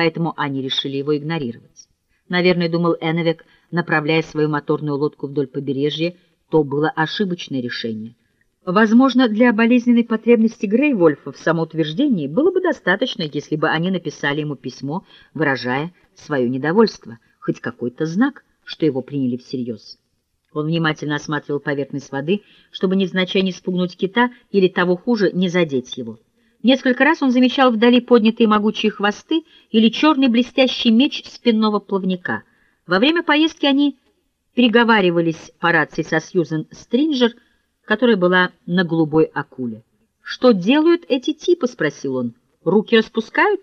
поэтому они решили его игнорировать. Наверное, думал Эннвек, направляя свою моторную лодку вдоль побережья, то было ошибочное решение. Возможно, для болезненной потребности Грейвольфа в самоутверждении было бы достаточно, если бы они написали ему письмо, выражая свое недовольство, хоть какой-то знак, что его приняли всерьез. Он внимательно осматривал поверхность воды, чтобы невзначай не спугнуть кита или, того хуже, не задеть его. Несколько раз он замечал вдали поднятые могучие хвосты или черный блестящий меч спинного плавника. Во время поездки они переговаривались по рации со Сьюзен Стринджер, которая была на голубой акуле. «Что делают эти типы?» — спросил он. «Руки распускают?»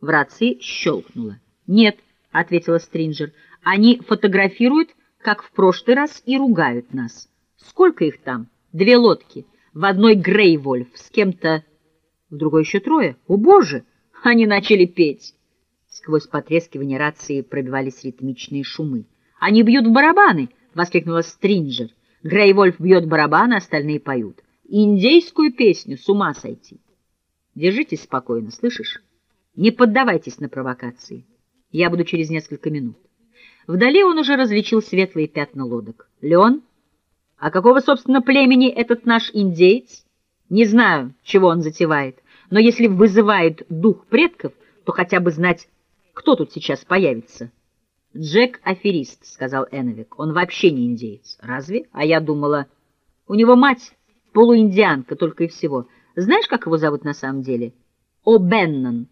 В рации щелкнуло. «Нет», — ответила Стринджер, — «они фотографируют, как в прошлый раз, и ругают нас. Сколько их там? Две лодки. В одной Грейвольф с кем-то в другой еще трое. О, Боже! Они начали петь. Сквозь потрескивание рации пробивались ритмичные шумы. «Они бьют в барабаны!» — воскликнула Стринджер. Грейвольф бьет барабаны, остальные поют. Индейскую песню с ума сойти. Держитесь спокойно, слышишь? Не поддавайтесь на провокации. Я буду через несколько минут. Вдали он уже различил светлые пятна лодок. Леон, а какого, собственно, племени этот наш индейец? Не знаю, чего он затевает, но если вызывает дух предков, то хотя бы знать, кто тут сейчас появится. «Джек — аферист», — сказал Эновик. «Он вообще не индеец». «Разве? А я думала...» «У него мать полуиндианка только и всего. Знаешь, как его зовут на самом деле?» «О'Беннон».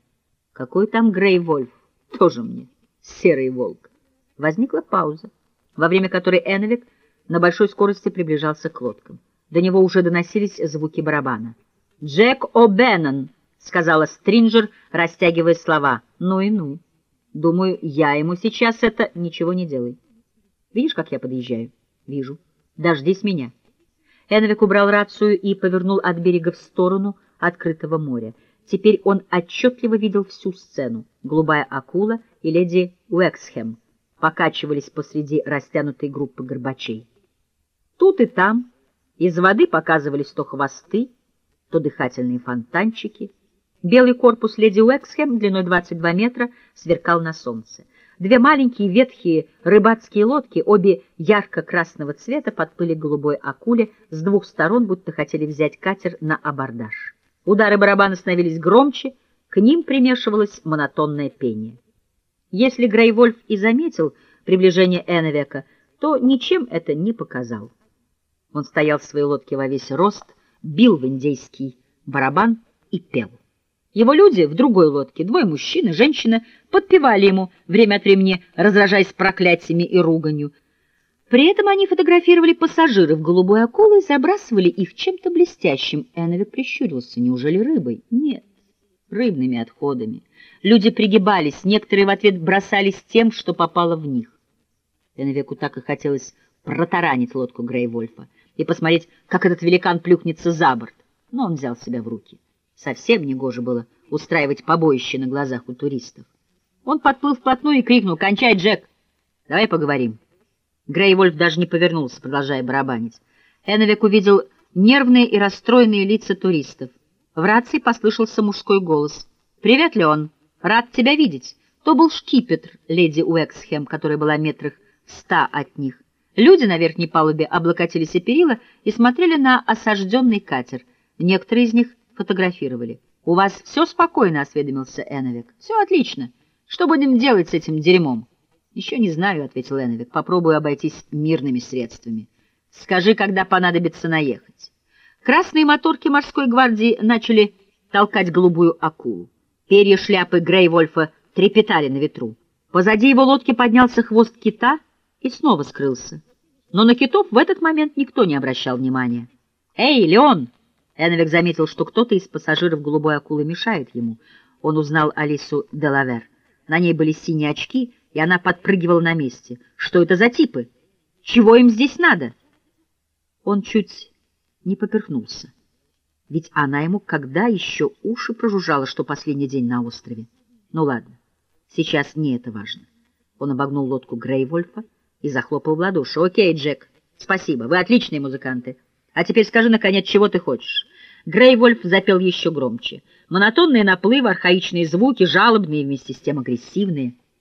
«Какой там Грей Вольф?» «Тоже мне. Серый волк». Возникла пауза, во время которой Эновик на большой скорости приближался к лодкам. До него уже доносились звуки барабана. «Джек О'Беннон», — сказала Стринджер, растягивая слова. «Ну и ну. Думаю, я ему сейчас это... Ничего не делай. Видишь, как я подъезжаю?» «Вижу. Дождись меня». Энвик убрал рацию и повернул от берега в сторону открытого моря. Теперь он отчетливо видел всю сцену. Голубая акула и леди Уэксхэм покачивались посреди растянутой группы горбачей. Тут и там из воды показывались то хвосты, то дыхательные фонтанчики. Белый корпус леди Уэксхэм длиной 22 метра сверкал на солнце. Две маленькие ветхие рыбацкие лодки, обе ярко-красного цвета, подплыли голубой акуле с двух сторон, будто хотели взять катер на абордаж. Удары барабана становились громче, к ним примешивалось монотонное пение. Если Грейвольф и заметил приближение Эновека, то ничем это не показал. Он стоял в своей лодке во весь рост, бил в индейский барабан и пел. Его люди в другой лодке, двое мужчин и женщина, подпевали ему, время от времени раздражаясь проклятиями и руганью. При этом они фотографировали пассажиров голубой акулы и забрасывали их чем-то блестящим. Эновик прищурился. Неужели рыбой? Нет, рыбными отходами. Люди пригибались, некоторые в ответ бросались тем, что попало в них. Эновику так и хотелось протаранить лодку Грейвольфа и посмотреть, как этот великан плюхнется за борт. Но он взял себя в руки. Совсем негоже было устраивать побоище на глазах у туристов. Он подплыл вплотную и крикнул «Кончай, Джек! Давай поговорим!» Грей Вольф даже не повернулся, продолжая барабанить. Эновик увидел нервные и расстроенные лица туристов. В рации послышался мужской голос. «Привет, Леон! Рад тебя видеть!» То был шкипетр леди Уэксхэм, которая была метрах в ста от них. Люди на верхней палубе облокотились о перила и смотрели на осажденный катер. Некоторые из них фотографировали. «У вас все спокойно?» — осведомился Эновик. «Все отлично. Что будем делать с этим дерьмом?» «Еще не знаю», — ответил Эновик. «Попробую обойтись мирными средствами. Скажи, когда понадобится наехать». Красные моторки морской гвардии начали толкать голубую акулу. Перья шляпы Грейвольфа трепетали на ветру. Позади его лодки поднялся хвост кита — и снова скрылся. Но на китов в этот момент никто не обращал внимания. «Эй, Леон!» Эновик заметил, что кто-то из пассажиров голубой акулы мешает ему. Он узнал Алису Делавер. На ней были синие очки, и она подпрыгивала на месте. «Что это за типы? Чего им здесь надо?» Он чуть не поперхнулся. Ведь она ему когда еще уши прожужжала, что последний день на острове. Ну ладно, сейчас не это важно. Он обогнул лодку Грейвольфа, и захлопал в ладоши. «Окей, Джек, спасибо, вы отличные музыканты. А теперь скажи, наконец, чего ты хочешь?» Грейвольф запел еще громче. Монотонные наплывы, архаичные звуки, жалобные вместе с тем агрессивные –